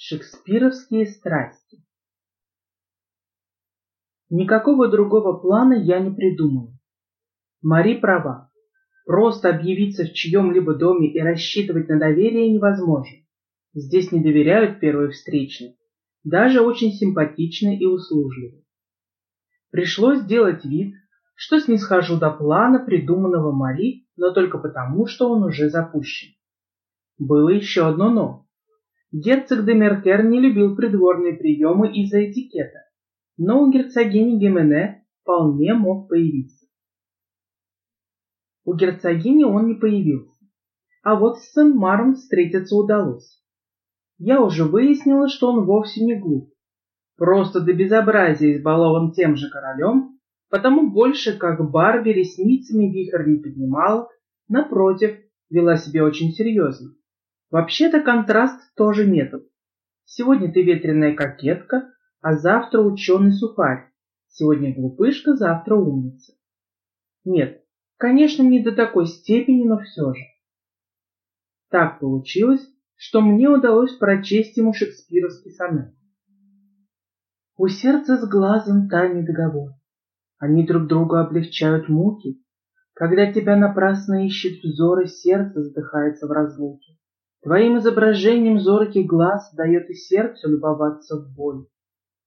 Шекспировские страсти. Никакого другого плана я не придумала. Мари права. Просто объявиться в чьем-либо доме и рассчитывать на доверие невозможно. Здесь не доверяют первой встречной, даже очень симпатичной и услужливой. Пришлось сделать вид, что снисхожу до плана, придуманного Мари, но только потому, что он уже запущен. Было еще одно «но». Герцог де Меркер не любил придворные приемы из-за этикета, но у герцогини Гимене вполне мог появиться. У герцогини он не появился, а вот с Сен-Маром встретиться удалось. Я уже выяснила, что он вовсе не глуп, просто до безобразия избалован тем же королем, потому больше как Барби ресницами вихрь не поднимал, напротив, вела себя очень серьезно. Вообще-то контраст тоже метод. Сегодня ты ветреная кокетка, а завтра ученый сухарь. Сегодня глупышка, завтра умница. Нет, конечно, не до такой степени, но все же. Так получилось, что мне удалось прочесть ему шекспировский сонет. У сердца с глазом тайный договор. Они друг другу облегчают муки. Когда тебя напрасно ищет взоры, сердце задыхается в разлуке. Твоим изображением зоркий глаз дает и сердцу любоваться в боль,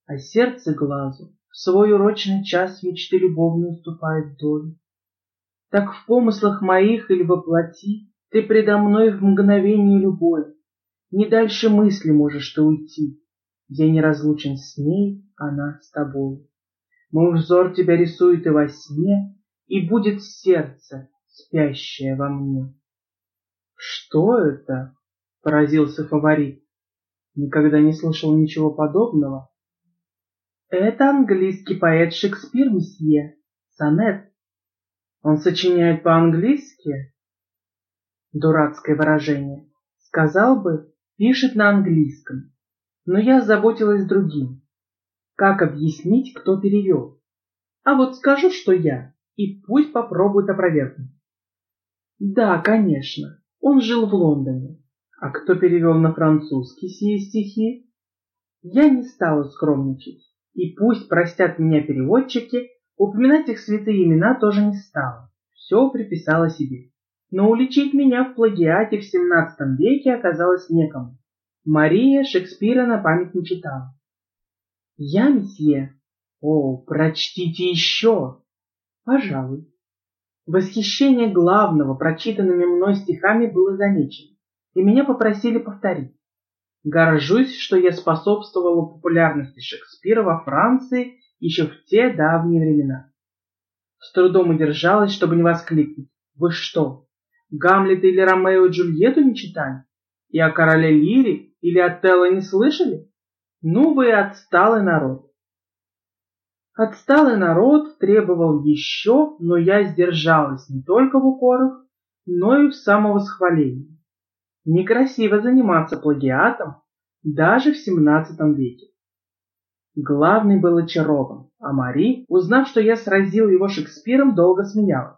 а сердце глазу в свой урочный час мечты любовной уступает долю. Так в помыслах моих или воплоти ты предо мной в мгновение любое, не дальше мысли можешь ты уйти. Я не разлучен с ней, она с тобой. Мой взор тебя рисует и во сне, и будет сердце, спящее во мне. Что это? — поразился фаворит. Никогда не слышал ничего подобного. Это английский поэт Шекспир, месье. Сонет. Он сочиняет по-английски? Дурацкое выражение. Сказал бы, пишет на английском. Но я заботилась другим. Как объяснить, кто перевел? А вот скажу, что я, и пусть попробует опровергнуть. Да, конечно, он жил в Лондоне. А кто перевел на французский сие стихи? Я не стала скромничать, и пусть простят меня переводчики, упоминать их святые имена тоже не стала. Все приписала себе. Но уличить меня в плагиате в XVII веке оказалось некому. Мария Шекспира на память не читала. Я, месье? О, прочтите еще! Пожалуй. Восхищение главного прочитанными мной стихами было замечено и меня попросили повторить. Горжусь, что я способствовала популярности Шекспира во Франции еще в те давние времена. С трудом удержалась, чтобы не воскликнуть. Вы что, Гамлета или Ромео и Джульетту не читали? И о короле Лире или Отелло не слышали? Ну вы отсталый народ. Отсталый народ требовал еще, но я сдержалась не только в укорах, но и в самовосхвалении. Некрасиво заниматься плагиатом даже в XVII веке. Главный был очарован, а Мари, узнав, что я сразил его Шекспиром, долго смеялась.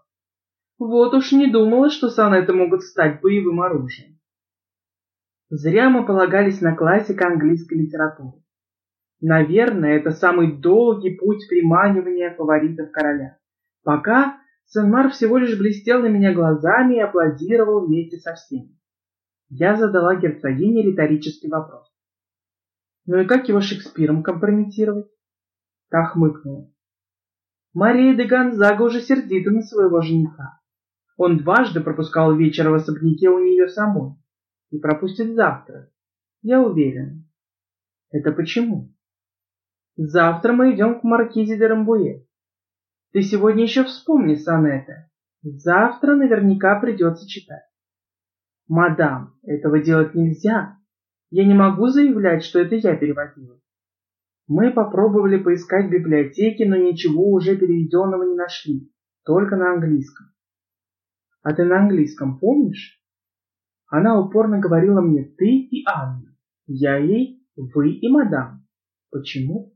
Вот уж не думала, что сонеты могут стать боевым оружием. Зря мы полагались на классика английской литературы. Наверное, это самый долгий путь приманивания фаворитов короля. Пока Сен-Мар всего лишь блестел на меня глазами и аплодировал вместе со всеми. Я задала герцогине риторический вопрос. Ну и как его Шекспиром компрометировать? Та хмыкнула. Мария де Гонзага уже сердита на своего жениха. Он дважды пропускал вечер в особняке у нее самой и пропустит завтра. Я уверен. Это почему? Завтра мы идем к маркизе де Рамбуе. Ты сегодня еще вспомни сонеты. Завтра наверняка придется читать. Мадам, этого делать нельзя. Я не могу заявлять, что это я переводила. Мы попробовали поискать в библиотеке, но ничего уже переведенного не нашли, только на английском. А ты на английском помнишь? Она упорно говорила мне «ты» и «Анна». Я ей «вы» и «мадам». Почему?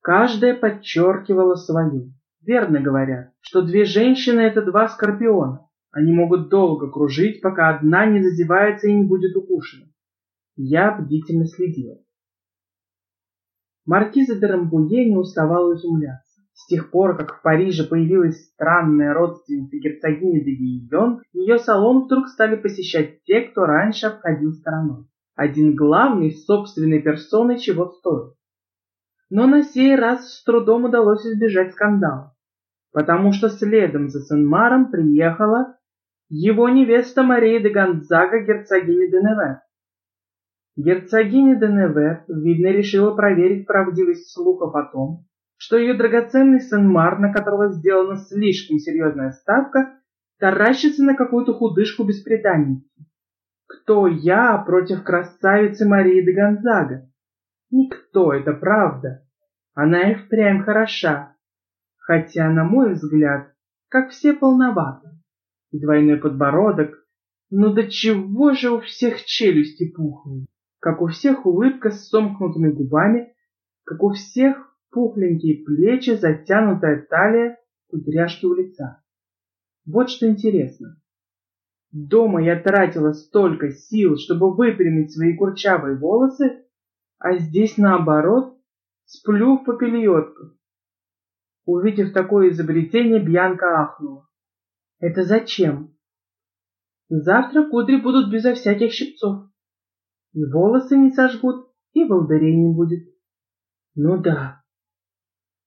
Каждая подчеркивала свою. Верно говорят, что две женщины — это два скорпиона. Они могут долго кружить, пока одна не задевается и не будет укушена. Я бдительно следила. Маркиза де Рамбуе не уставала изумляться. С тех пор, как в Париже появилась странная родственница герцогини де Гийон, ее салон вдруг стали посещать те, кто раньше обходил стороной. Один главный собственной персоной чего стоит. Но на сей раз с трудом удалось избежать скандала, потому что следом за Сен-Маром приехала его невеста Мария де Гонзага, герцогиня де Невер. Герцогиня де Невер, видно, решила проверить правдивость слухов о том, что ее драгоценный сын Мар, на которого сделана слишком серьезная ставка, таращится на какую-то худышку беспреданницу. Кто я против красавицы Марии де Гонзага? Никто, это правда. Она и впрямь хороша, хотя, на мой взгляд, как все полновато. Двойной подбородок, ну до чего же у всех челюсти пухлые, как у всех улыбка с сомкнутыми губами, как у всех пухленькие плечи, затянутая талия, кудряшки у лица. Вот что интересно. Дома я тратила столько сил, чтобы выпрямить свои курчавые волосы, а здесь наоборот сплю в попельотках. Увидев такое изобретение, Бьянка ахнула. Это зачем? Завтра кудри будут безо всяких щипцов. И волосы не сожгут, и волдырей не будет. Ну да,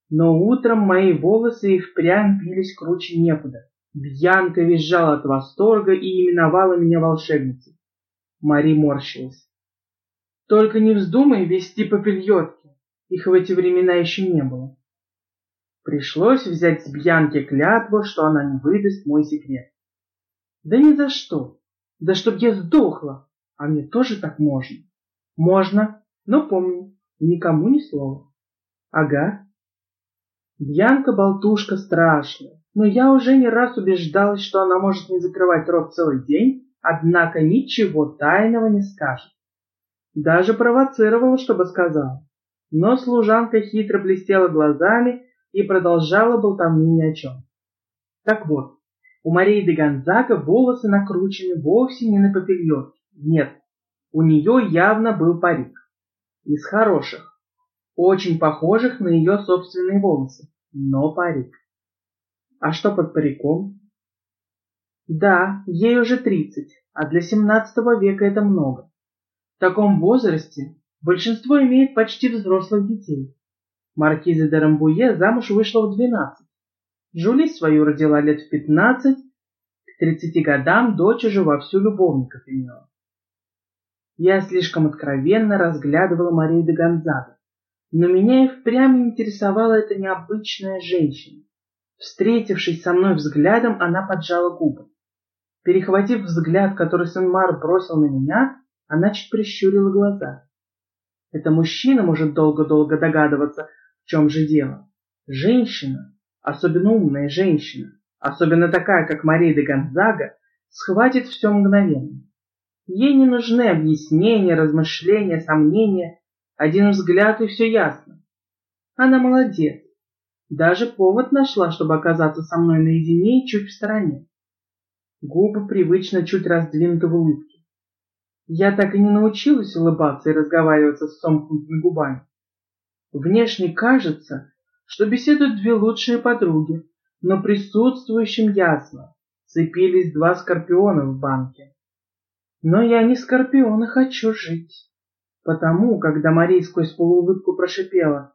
но утром мои волосы и впрямь пились круче некуда. Бьянка визжала от восторга и именовала меня волшебницей. Мари морщилась. Только не вздумай вести попельотки, их в эти времена еще не было. Пришлось взять с Бьянки клятву, что она не выдаст мой секрет. Да ни за что. Да чтоб я сдохла. А мне тоже так можно. Можно, но помни, никому ни слова. Ага, Бьянка-болтушка страшная, но я уже не раз убеждалась, что она может не закрывать рот целый день, однако ничего тайного не скажет. Даже провоцировала, чтобы сказала. Но служанка хитро блестела глазами и продолжала болтовню ни о чем. Так вот, у Марии де Гонзага волосы накручены вовсе не на попельотке. Нет, у нее явно был парик. Из хороших очень похожих на ее собственные волосы, но парик. А что под париком? Да, ей уже тридцать, а для семнадцатого века это много. В таком возрасте большинство имеет почти взрослых детей. Маркиза де Рамбуе замуж вышла в двенадцать. Жули свою родила лет в пятнадцать, к тридцати годам дочь уже вовсю любовников имела. Я слишком откровенно разглядывала Марию де Гонзага но меня и впрямь интересовала эта необычная женщина. Встретившись со мной взглядом, она поджала губы. Перехватив взгляд, который Сен-Мар бросил на меня, она чуть прищурила глаза. Это мужчина может долго-долго догадываться, в чем же дело. Женщина, особенно умная женщина, особенно такая, как Мария де Гонзага, схватит все мгновенно. Ей не нужны объяснения, размышления, сомнения, один взгляд, и все ясно. Она молодец. Даже повод нашла, чтобы оказаться со мной наедине и чуть в стороне. Губы привычно чуть раздвинуты в улыбке. Я так и не научилась улыбаться и разговаривать с сомкнутыми губами. Внешне кажется, что беседуют две лучшие подруги, но присутствующим ясно, цепились два скорпиона в банке. Но я не скорпион и хочу жить. Потому, когда Мария сквозь полуулыбку прошипела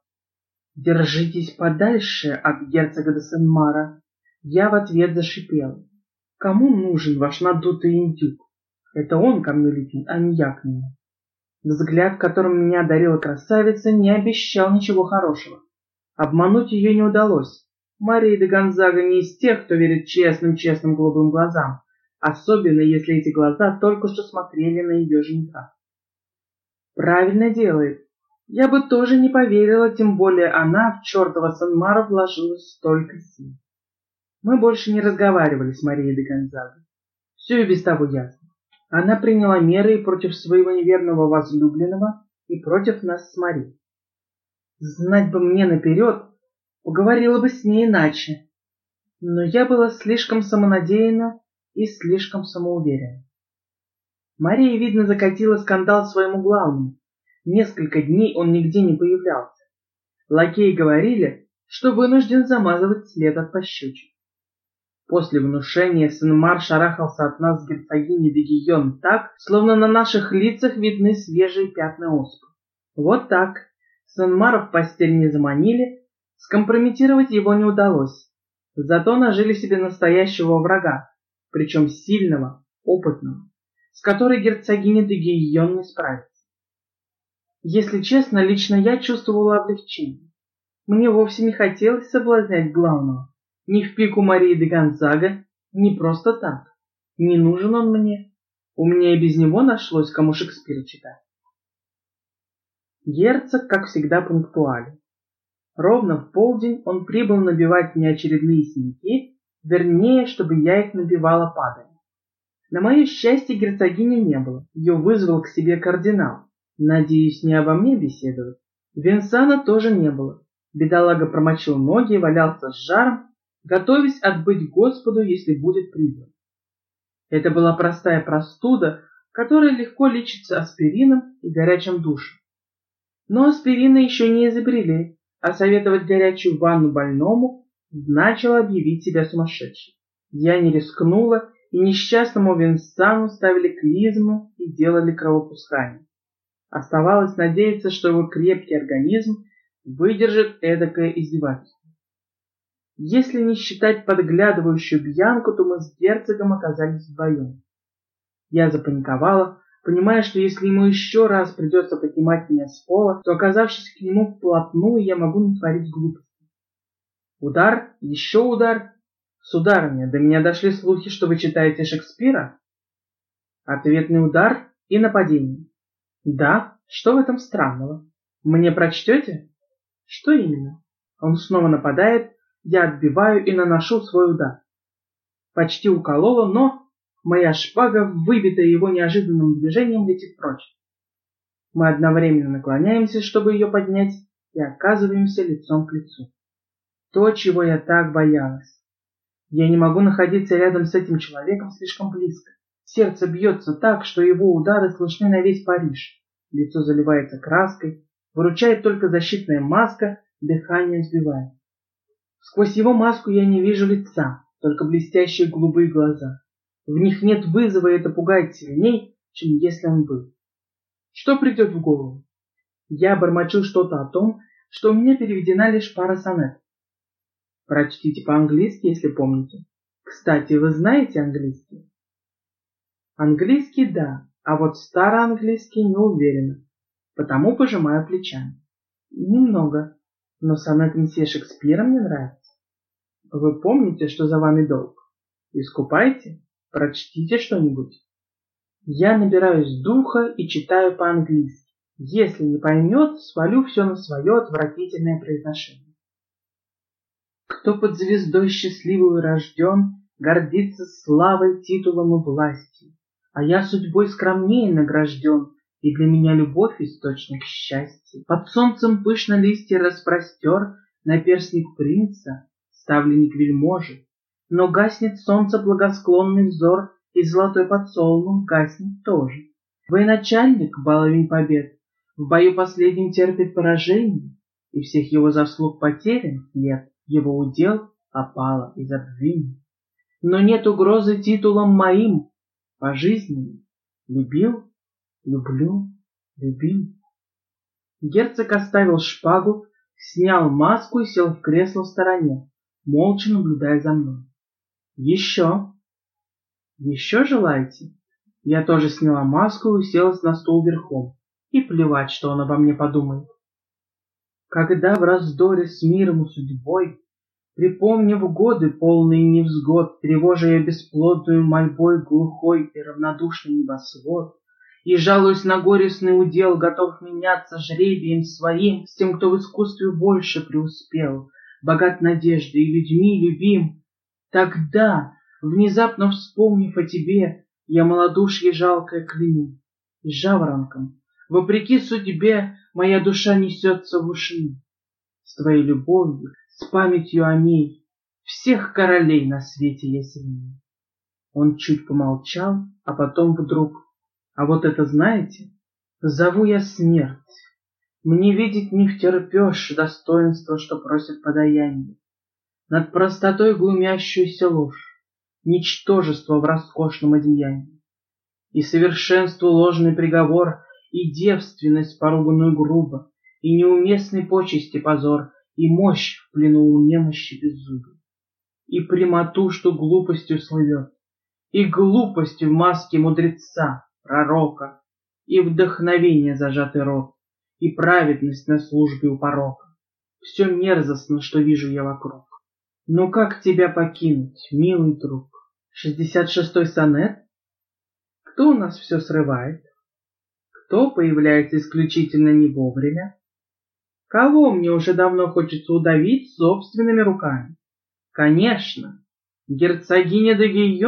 «Держитесь подальше от герцога де Сен-Мара», я в ответ зашипела. «Кому нужен ваш надутый индюк? Это он ко мне летит, а не я к нему». Взгляд, которым меня одарила красавица, не обещал ничего хорошего. Обмануть ее не удалось. Мария де Гонзага не из тех, кто верит честным-честным голубым глазам, особенно если эти глаза только что смотрели на ее жениха. Правильно делает. Я бы тоже не поверила, тем более она в чертова Санмара вложила столько сил. Мы больше не разговаривали с Марией де Гонзаго. Все и без того ясно. Она приняла меры и против своего неверного возлюбленного, и против нас с Марией. Знать бы мне наперед, поговорила бы с ней иначе. Но я была слишком самонадеянна и слишком самоуверена. Мария, видно, закатила скандал своему главному. Несколько дней он нигде не появлялся. Лакеи говорили, что вынужден замазывать след от пощечин. После внушения Сен-Мар шарахался от нас с герцогиней де Гийон так, словно на наших лицах видны свежие пятна оспы. Вот так. Сен-Мара в постель не заманили, скомпрометировать его не удалось. Зато нажили себе настоящего врага, причем сильного, опытного, с которой герцогиня де Гийон не справится. Если честно, лично я чувствовала облегчение. Мне вовсе не хотелось соблазнять главного. Ни в пику Марии де Гонзага, ни просто так. Не нужен он мне. У меня и без него нашлось, кому Шекспира читать. Герцог, как всегда, пунктуален. Ровно в полдень он прибыл набивать мне очередные синяки, вернее, чтобы я их набивала падая. На мое счастье герцогини не было, ее вызвал к себе кардинал. Надеюсь, не обо мне беседовать. Винсана тоже не было. Бедолага промочил ноги и валялся с жаром, готовясь отбыть Господу, если будет призван. Это была простая простуда, которая легко лечится аспирином и горячим душем. Но аспирина еще не изобрели, а советовать горячую ванну больному значило объявить себя сумасшедшим. Я не рискнула, и несчастному Винсану ставили клизму и делали кровопускание. Оставалось надеяться, что его крепкий организм выдержит эдакое издевательство. Если не считать подглядывающую Бьянку, то мы с герцогом оказались вдвоем. Я запаниковала, понимая, что если ему еще раз придется поднимать меня с пола, то, оказавшись к нему вплотную, я могу натворить глупости. Удар, еще удар. Сударыня, до меня дошли слухи, что вы читаете Шекспира. Ответный удар и нападение. Да, что в этом странного? Мне прочтете? Что именно? Он снова нападает, я отбиваю и наношу свой удар. Почти уколола, но Моя шпага, выбитая его неожиданным движением, летит прочь. Мы одновременно наклоняемся, чтобы ее поднять, и оказываемся лицом к лицу. То, чего я так боялась. Я не могу находиться рядом с этим человеком слишком близко. Сердце бьется так, что его удары слышны на весь Париж. Лицо заливается краской, выручает только защитная маска, дыхание сбивает. Сквозь его маску я не вижу лица, только блестящие голубые глаза. В них нет вызова, и это пугает сильней, чем если он был. Что придет в голову? Я бормочу что-то о том, что у меня переведена лишь пара сонет. Прочтите по-английски, если помните. Кстати, вы знаете английский? Английский – да, а вот староанглийский не уверена, потому пожимаю плечами. Немного, но сонет месье Шекспира мне нравится. Вы помните, что за вами долг? Искупайте? Прочтите что-нибудь. Я набираюсь духа и читаю по-английски. Если не поймет, свалю все на свое отвратительное произношение. Кто под звездой счастливую рожден, гордится славой, титулом и властью, а я судьбой скромнее награжден, и для меня любовь источник счастья. Под солнцем пышно листья распростер, на перстник принца, ставленник вельможи, но гаснет солнце благосклонный взор, и золотой подсолнух гаснет тоже. Военачальник, баловень побед, в бою последнем терпит поражение, и всех его заслуг потерян нет, его удел опало и забвение. Но нет угрозы титулам моим, пожизненно. Любил, люблю, любим. Герцог оставил шпагу, снял маску и сел в кресло в стороне, молча наблюдая за мной. Еще? Еще желаете? Я тоже сняла маску и уселась на стул верхом. И плевать, что он обо мне подумает. Когда в раздоре с миром и судьбой, Припомнив годы, полные невзгод, Тревожа я бесплодную мольбой Глухой и равнодушный небосвод, И, жалуясь на горестный удел, Готов меняться жребием своим С тем, кто в искусстве больше преуспел, Богат надеждой и людьми любим, Тогда, внезапно вспомнив о тебе, я малодушье жалкое кляну. И жаворонком, вопреки судьбе, моя душа несется в уши. С твоей любовью, с памятью о ней, всех королей на свете я сильнее. Он чуть помолчал, а потом вдруг. А вот это знаете? Зову я смерть. Мне видеть не втерпешь достоинство, что просит подаяние. Над простотой глумящуюся ложь, ничтожество в роскошном одеянии. И совершенству ложный приговор, и девственность, поруганную грубо, и неуместный почести позор, и мощь в плену у немощи беззубой, и прямоту, что глупостью слывет, и глупостью в маске мудреца, пророка, и вдохновение зажатый рот, и праведность на службе у порока. Все мерзостно, что вижу я вокруг. Но как тебя покинуть, милый друг? Шестьдесят шестой сонет? Кто у нас все срывает? Кто появляется исключительно не вовремя? Кого мне уже давно хочется удавить собственными руками? Конечно, герцогиня де.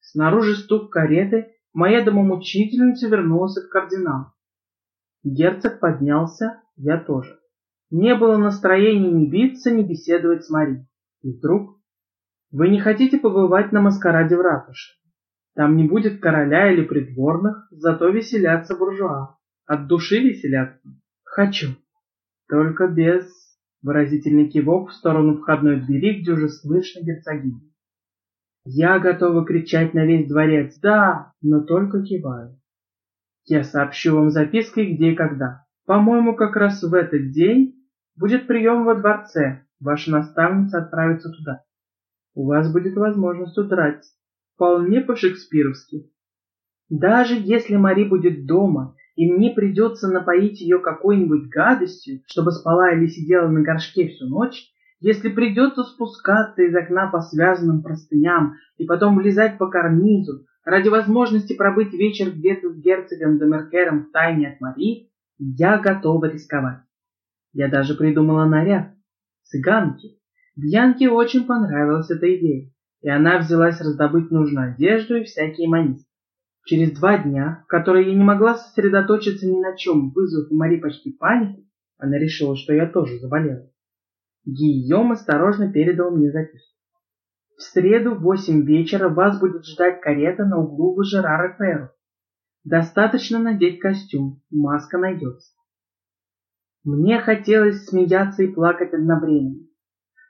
Снаружи стук кареты, моя домомучительница вернулась от кардинала. Герцог поднялся, я тоже. Не было настроения ни биться, ни беседовать с Мари. И вдруг... Вы не хотите побывать на маскараде в ратуше? Там не будет короля или придворных, зато веселятся буржуа. От души веселятся. Хочу. Только без выразительный кивок в сторону входной двери, где уже слышно герцогиня. Я готова кричать на весь дворец «Да!», но только киваю. Я сообщу вам запиской, где и когда. По-моему, как раз в этот день будет прием во дворце. Ваша наставница отправится туда. У вас будет возможность удрать. Вполне по-шекспировски. Даже если Мари будет дома и мне придется напоить ее какой-нибудь гадостью, чтобы спала или сидела на горшке всю ночь, если придется спускаться из окна по связанным простыням и потом влезать по карнизу, ради возможности пробыть вечер где-то с герцогом Демеркером в тайне от Мари, я готова рисковать. Я даже придумала наряд. Цыганки. Бьянке очень понравилась эта идея, и она взялась раздобыть нужную одежду и всякие манисты. Через два дня, в которые я не могла сосредоточиться ни на чем, вызвав у Мари почти панику, она решила, что я тоже заболела. Гийом осторожно передал мне записку. В среду в восемь вечера вас будет ждать карета на углу Важерара Ферру. Достаточно надеть костюм, маска найдется. Мне хотелось смеяться и плакать одновременно.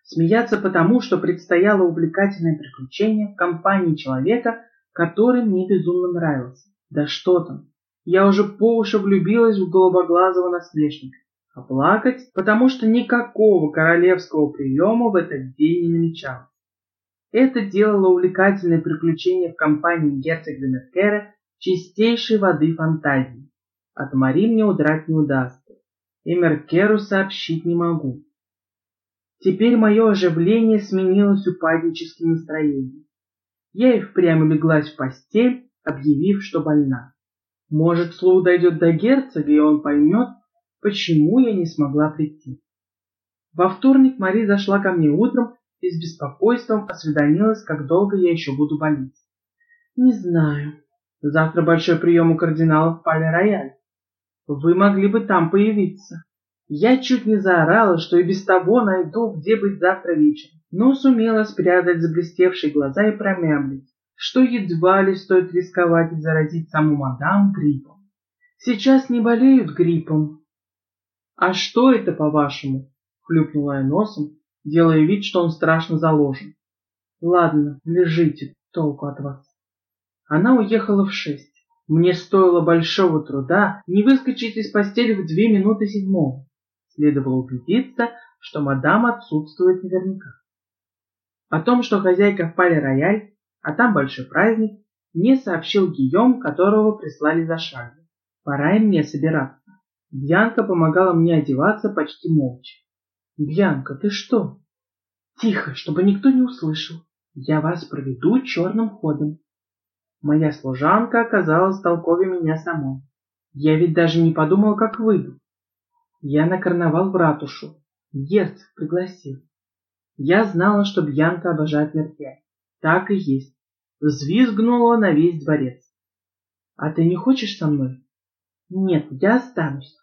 Смеяться потому, что предстояло увлекательное приключение в компании человека, который мне безумно нравился. Да что там, я уже по уши влюбилась в голубоглазого насмешника. А плакать, потому что никакого королевского приема в этот день не намечалось. Это делало увлекательное приключение в компании герцога Меркера чистейшей воды фантазии. От Мари мне удрать не удастся, и Меркеру сообщить не могу. Теперь мое оживление сменилось упадническим настроением. Я и впрямь улеглась в постель, объявив, что больна. Может, слух дойдет до герцога, и он поймет, почему я не смогла прийти. Во вторник Мари зашла ко мне утром и с беспокойством осведомилась, как долго я еще буду болеть. Не знаю. Завтра большой прием у кардинала в Пале-Рояль. Вы могли бы там появиться. Я чуть не заорала, что и без того найду, где быть завтра вечером но сумела спрятать заблестевшие глаза и промямлить, что едва ли стоит рисковать и заразить саму мадам гриппом. Сейчас не болеют гриппом. А что это, по-вашему? Хлюпнула я носом, делая вид, что он страшно заложен. Ладно, лежите, толку от вас. Она уехала в шесть. Мне стоило большого труда не выскочить из постели в две минуты седьмого. Следовало убедиться, что мадам отсутствует наверняка. О том, что хозяйка в пале-рояль, а там большой праздник, мне сообщил Гийом, которого прислали за шагом. Пора и мне собираться. Бьянка помогала мне одеваться почти молча. «Бьянка, ты что?» «Тихо, чтобы никто не услышал. Я вас проведу черным ходом». Моя служанка оказалась толкове меня самой. Я ведь даже не подумал, как выйду. Я на карнавал в ратушу. Герцог пригласил. Я знала, что Бьянка обожает Мерке. Так и есть. Взвизгнула на весь дворец. А ты не хочешь со мной? Нет, я останусь.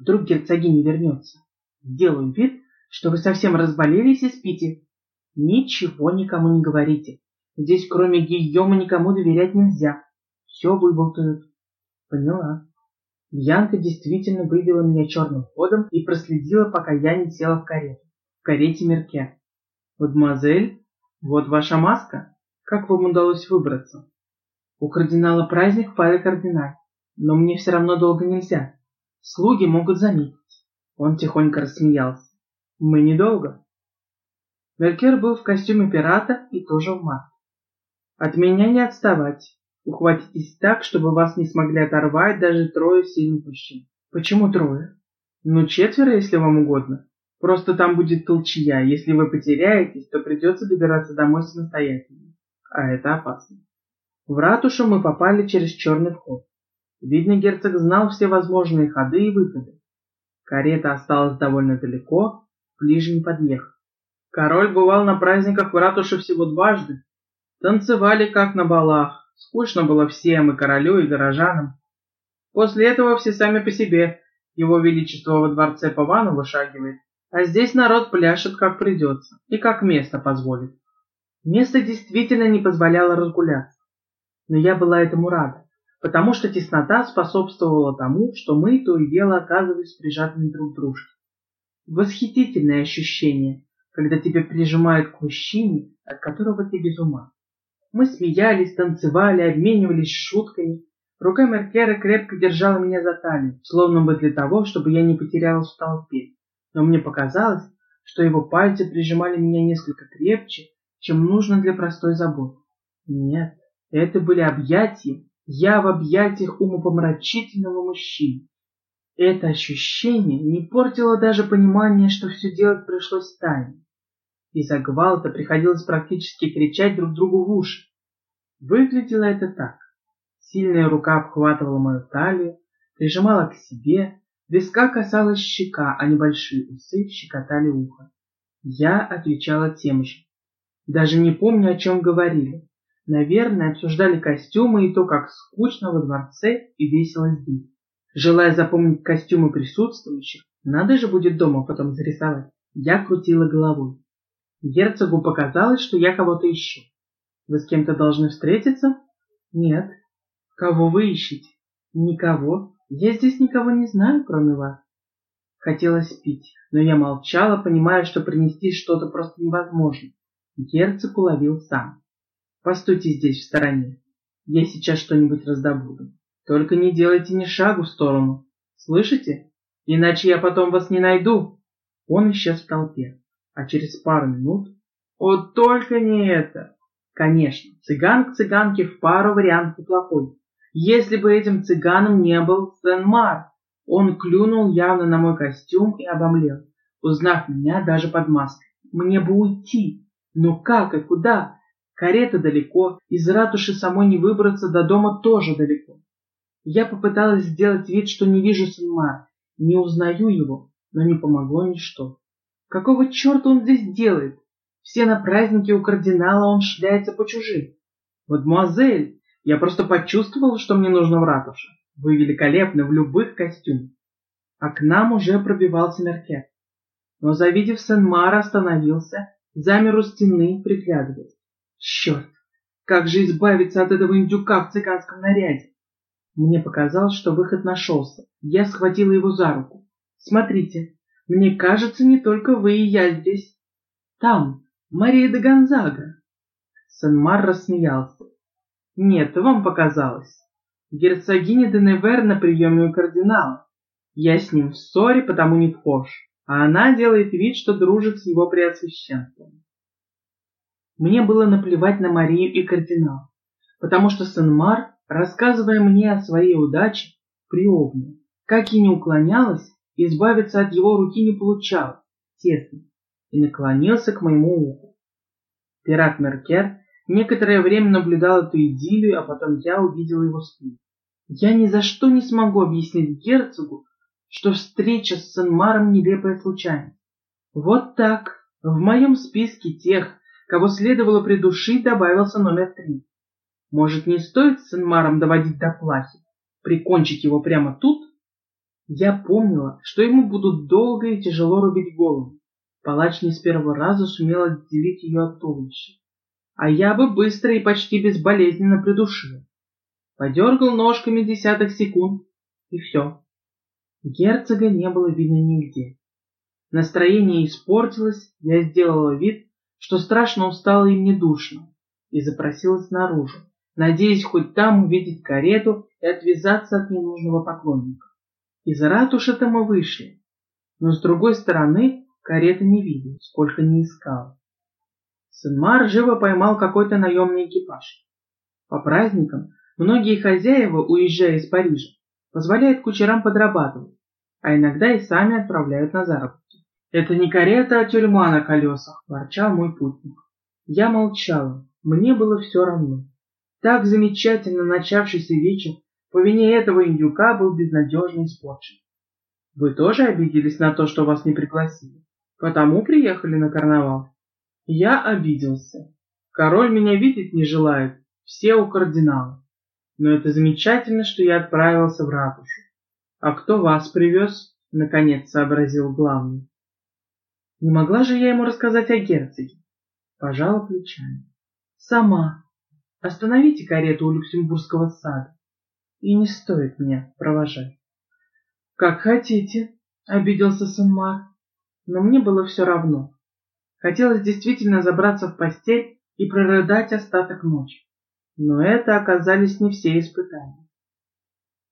Вдруг герцогиня вернется. Сделаю вид, что вы совсем разболелись и спите. Ничего никому не говорите. Здесь кроме Гийома никому доверять нельзя. все выболтают. Поняла. Янка действительно вывела меня черным ходом и проследила, пока я не села в карету. В карете Мерке. «Мадемуазель, вот ваша маска. Как вам удалось выбраться?» «У кардинала праздник в Пале Кардиналь, но мне все равно долго нельзя. Слуги могут заметить». Он тихонько рассмеялся. «Мы недолго». Меркер был в костюме пирата и тоже в маске. «От меня не отставать. Ухватитесь так, чтобы вас не смогли оторвать даже трое сильных мужчин. Почему трое? Ну, четверо, если вам угодно. Просто там будет толчья. Если вы потеряетесь, то придется добираться домой самостоятельно. А это опасно. В ратушу мы попали через черный вход. Видно, герцог знал все возможные ходы и выходы. Карета осталась довольно далеко, ближе не подъехать. Король бывал на праздниках в ратуше всего дважды. Танцевали, как на балах, Скучно было всем, и королю, и горожанам. После этого все сами по себе. Его Величество во дворце по вану вышагивает, а здесь народ пляшет, как придется, и как место позволит. Место действительно не позволяло разгуляться. Но я была этому рада, потому что теснота способствовала тому, что мы то и дело оказывались прижатыми друг к дружке. Восхитительное ощущение, когда тебя прижимают к мужчине, от которого ты без ума. Мы смеялись, танцевали, обменивались шутками. Рука Меркера крепко держала меня за талию, словно бы для того, чтобы я не потерялась в толпе. Но мне показалось, что его пальцы прижимали меня несколько крепче, чем нужно для простой заботы. Нет, это были объятия, я в объятиях умопомрачительного мужчины. Это ощущение не портило даже понимание, что все делать пришлось тайно. Из-за гвалта приходилось практически кричать друг другу в уши. Выглядело это так. Сильная рука обхватывала мою талию, прижимала к себе, виска касалась щека, а небольшие усы щекотали ухо. Я отвечала тем же. Даже не помню, о чем говорили. Наверное, обсуждали костюмы и то, как скучно во дворце и весело здесь. Желая запомнить костюмы присутствующих, надо же будет дома потом зарисовать. Я крутила головой. Герцогу показалось, что я кого-то ищу. Вы с кем-то должны встретиться? Нет. Кого вы ищете? Никого. Я здесь никого не знаю, кроме вас. Хотелось пить, но я молчала, понимая, что принести что-то просто невозможно. Герцог уловил сам. Постойте здесь, в стороне. Я сейчас что-нибудь раздобуду. Только не делайте ни шагу в сторону. Слышите? Иначе я потом вас не найду. Он исчез в толпе а через пару минут... О, только не это! Конечно, цыган к цыганке в пару вариант неплохой. Если бы этим цыганом не был Сен-Мар, он клюнул явно на мой костюм и обомлел, узнав меня даже под маской. Мне бы уйти. Но как и куда? Карета далеко, из ратуши самой не выбраться, до дома тоже далеко. Я попыталась сделать вид, что не вижу Сен-Мар, не узнаю его, но не помогло ничто. Какого черта он здесь делает? Все на празднике у кардинала он шляется по чужим. Мадемуазель, я просто почувствовал, что мне нужно в ратуше. Вы великолепны в любых костюмах. А к нам уже пробивался Меркет. Но, завидев Сен-Мара, остановился, замер у стены, приглядываясь. Черт! Как же избавиться от этого индюка в цыганском наряде? Мне показалось, что выход нашелся. Я схватила его за руку. Смотрите, мне кажется, не только вы и я здесь. Там, Мария де Гонзага. Санмар рассмеялся. Нет, вам показалось. Герцогиня де Невер на приеме у кардинала. Я с ним в ссоре, потому не вхож, а она делает вид, что дружит с его преосвященством. Мне было наплевать на Марию и кардинала, потому что Санмар, рассказывая мне о своей удаче, приобнял. Как и не уклонялась, избавиться от его руки не получалось, тесно, и наклонился к моему уху. Пират Меркер некоторое время наблюдал эту идиллию, а потом я увидел его спину. Я ни за что не смогу объяснить герцогу, что встреча с Санмаром нелепая случайность. Вот так, в моем списке тех, кого следовало придушить, добавился номер три. Может, не стоит с Санмаром доводить до плахи, прикончить его прямо тут? Я помнила, что ему будут долго и тяжело рубить голову. Палач не с первого раза сумел отделить ее от туловища. А я бы быстро и почти безболезненно придушила. подергал ножками десяток секунд, и все. Герцога не было видно нигде. Настроение испортилось, я сделала вид, что страшно устала и мне душно, и запросилась наружу, надеясь хоть там увидеть карету и отвязаться от ненужного поклонника. Из ратуши-то мы вышли, но с другой стороны кареты не видел, сколько не искал. Сенмар живо поймал какой-то наемный экипаж. По праздникам многие хозяева, уезжая из Парижа, позволяют кучерам подрабатывать, а иногда и сами отправляют на заработки. «Это не карета, а тюрьма на колесах», – ворчал мой путник. Я молчала, мне было все равно. Так замечательно начавшийся вечер по вине этого индюка был безнадежно испорчен. Вы тоже обиделись на то, что вас не пригласили? Потому приехали на карнавал? Я обиделся. Король меня видеть не желает, все у кардинала. Но это замечательно, что я отправился в ратушу. А кто вас привез? Наконец сообразил главный. Не могла же я ему рассказать о герцоге? Пожала плечами. Сама. Остановите карету у Люксембургского сада. И не стоит меня провожать. Как хотите, обиделся Санмар. Но мне было все равно. Хотелось действительно забраться в постель и прорыдать остаток ночи. Но это оказались не все испытания.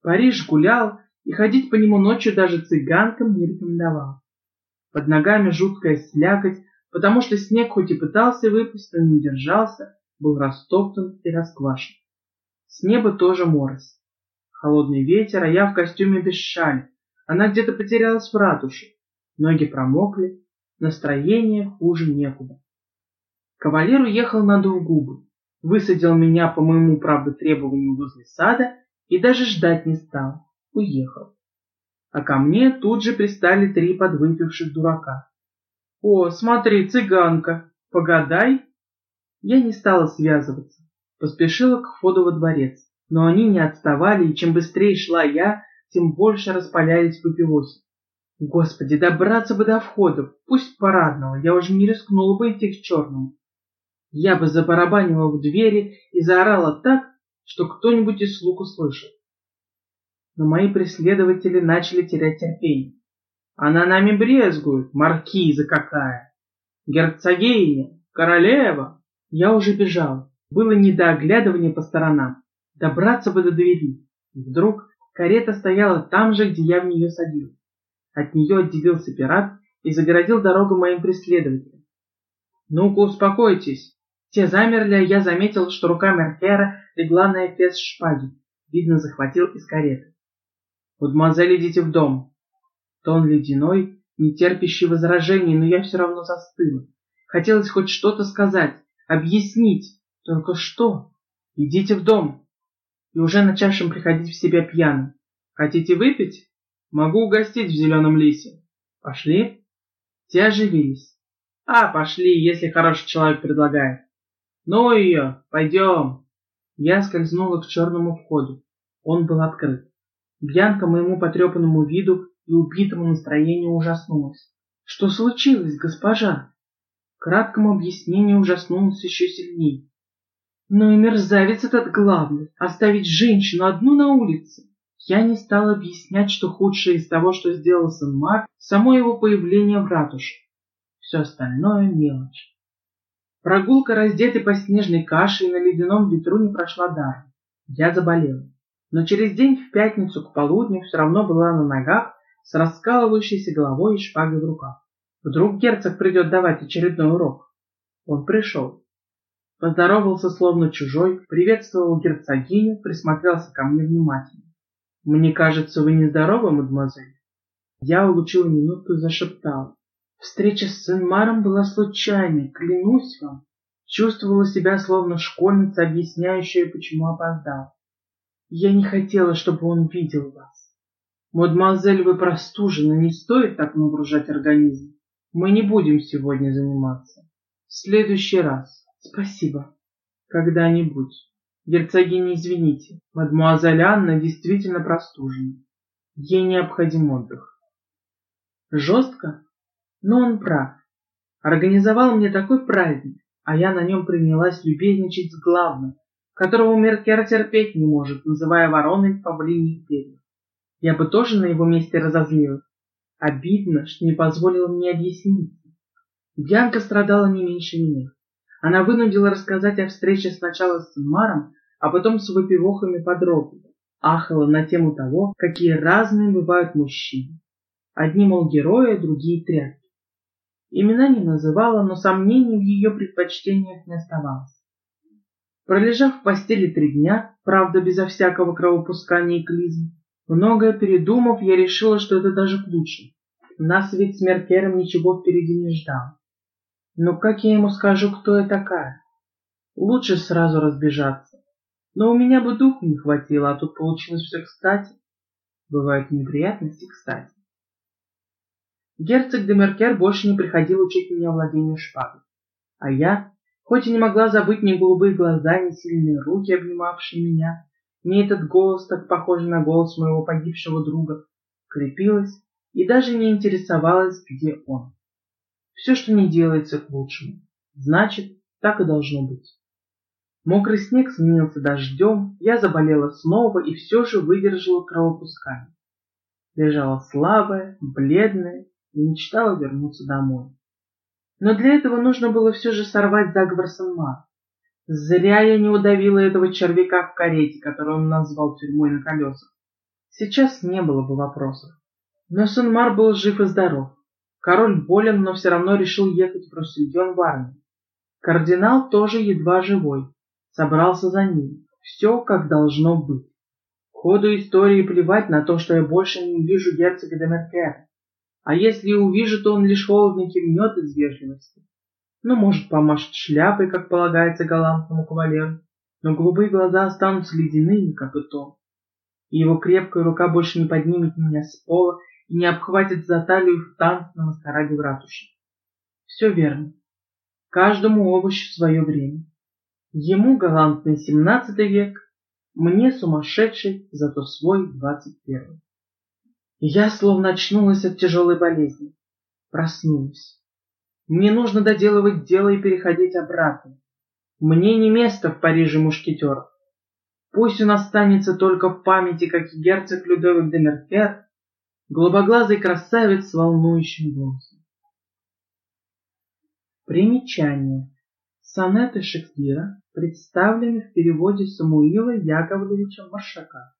Париж гулял, и ходить по нему ночью даже цыганкам не рекомендовал. Под ногами жуткая слякоть, потому что снег хоть и пытался выпасть, но не удержался, был растоптан и расквашен. С неба тоже морось. Холодный ветер, а я в костюме без шали. Она где-то потерялась в ратуше. Ноги промокли, настроение хуже некуда. Кавалер уехал надув губы, высадил меня по моему, правда, требованию возле сада и даже ждать не стал. Уехал а ко мне тут же пристали три подвыпивших дурака. «О, смотри, цыганка! Погадай!» Я не стала связываться, поспешила к входу во дворец, но они не отставали, и чем быстрее шла я, тем больше распалялись папиосы. Господи, добраться бы до входа, пусть парадного, я уже не рискнула бы идти к черному. Я бы забарабанила в двери и заорала так, что кто-нибудь из слуг услышит но мои преследователи начали терять терпение. Она нами брезгует, маркиза какая! Герцогиня, королева! Я уже бежал. Было не до оглядывания по сторонам. Добраться бы до двери. Вдруг карета стояла там же, где я в нее садил. От нее отделился пират и загородил дорогу моим преследователям. «Ну-ка, успокойтесь!» Те замерли, а я заметил, что рука Меркера легла на эфес шпаги. Видно, захватил из кареты. «Мадемуазель, идите в дом!» Тон ледяной, не терпящий возражений, но я все равно застыла. Хотелось хоть что-то сказать, объяснить. Только что? Идите в дом. И уже начавшим приходить в себя пьяным. Хотите выпить? Могу угостить в зеленом лисе. Пошли? Те оживились. А, пошли, если хороший человек предлагает. Ну ее, пойдем. Я скользнула к черному входу. Он был открыт. Бьянка моему потрепанному виду и убитому настроению ужаснулась. «Что случилось, госпожа?» Краткому объяснению ужаснулась еще сильнее. «Ну и мерзавец этот главный, оставить женщину одну на улице!» Я не стал объяснять, что худшее из того, что сделал сын Мар, само его появление в ратуше. Все остальное — мелочь. Прогулка, раздетый по снежной каше и на ледяном ветру, не прошла даром. Я заболел но через день в пятницу к полудню все равно была на ногах с раскалывающейся головой и шпагой в руках. Вдруг герцог придет давать очередной урок. Он пришел. Поздоровался словно чужой, приветствовал герцогиню, присмотрелся ко мне внимательно. «Мне кажется, вы нездоровы, мадемуазель?» Я улучила минутку и зашептала. Встреча с Сенмаром была случайной, клянусь вам. Чувствовала себя словно школьница, объясняющая, почему опоздала. Я не хотела, чтобы он видел вас. Мадемуазель, вы простужены, не стоит так нагружать организм. Мы не будем сегодня заниматься. В следующий раз. Спасибо. Когда-нибудь. Герцогиня, извините, мадемуазель Анна действительно простужена. Ей необходим отдых. Жестко? Но он прав. Организовал мне такой праздник, а я на нем принялась любезничать с главным, которого Меркер терпеть не может, называя вороной павлиних перьях. Я бы тоже на его месте разозлилась. Обидно, что не позволила мне объясниться. Бьянка страдала не меньше меня. Она вынудила рассказать о встрече сначала с Маром, а потом с выпивохами подробно. Ахала на тему того, какие разные бывают мужчины. Одни, мол, герои, другие тряпки. Имена не называла, но сомнений в ее предпочтениях не оставалось. Пролежав в постели три дня, правда, безо всякого кровопускания и клизм, многое передумав, я решила, что это даже к лучшему. Нас ведь с Меркером ничего впереди не ждал. Но как я ему скажу, кто я такая? Лучше сразу разбежаться. Но у меня бы духу не хватило, а тут получилось все кстати. Бывают неприятности кстати. Герцог де Меркер больше не приходил учить меня владению шпагой. А я, хоть и не могла забыть ни голубые глаза, ни сильные руки, обнимавшие меня, ни этот голос, так похожий на голос моего погибшего друга, крепилась и даже не интересовалась, где он. Все, что не делается к лучшему, значит, так и должно быть. Мокрый снег сменился дождем, я заболела снова и все же выдержала кровопускание. Лежала слабая, бледная и мечтала вернуться домой. Но для этого нужно было все же сорвать заговор Санмар. Зря я не удавила этого червяка в карете, которую он назвал тюрьмой на колесах. Сейчас не было бы вопросов. Но Санмар был жив и здоров. Король болен, но все равно решил ехать в Руссельон в армию. Кардинал тоже едва живой. Собрался за ним. Все как должно быть. Ходу истории плевать на то, что я больше не вижу герцога де Меркера. А если и увижу, то он лишь холодно кивнет из вежливости. Ну, может, помашет шляпой, как полагается галантному кавалеру, но голубые глаза останутся ледяными, как и то. И его крепкая рука больше не поднимет меня с пола и не обхватит за талию в танц на маскараде в ратуше. Все верно. Каждому овощу свое время. Ему галантный семнадцатый век, мне сумасшедший, зато свой двадцать первый. Я словно очнулась от тяжелой болезни. Проснулась. Мне нужно доделывать дело и переходить обратно. Мне не место в Париже мушкетеров. Пусть он останется только в памяти, как герцог Людовик де Меркер, голубоглазый красавец с волнующим голосом. Примечание. Сонеты Шекспира представлены в переводе Самуила Яковлевича Маршака.